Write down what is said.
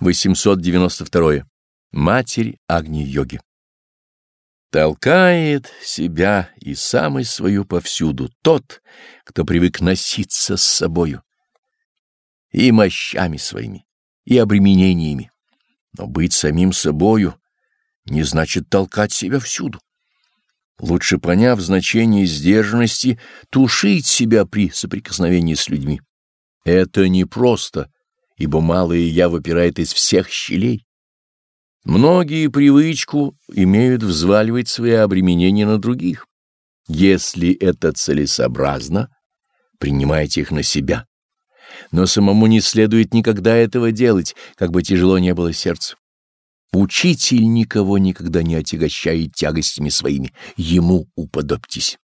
892. Матерь Агни-йоги. Толкает себя и сам и свою повсюду тот, кто привык носиться с собою, и мощами своими, и обременениями. Но быть самим собою не значит толкать себя всюду. Лучше, поняв значение сдержанности, тушить себя при соприкосновении с людьми. Это непросто, ибо малое «я» выпирает из всех щелей. Многие привычку имеют взваливать свои обременения на других. Если это целесообразно, принимайте их на себя. Но самому не следует никогда этого делать, как бы тяжело не было сердцу. Учитель никого никогда не отягощает тягостями своими, ему уподобьтесь.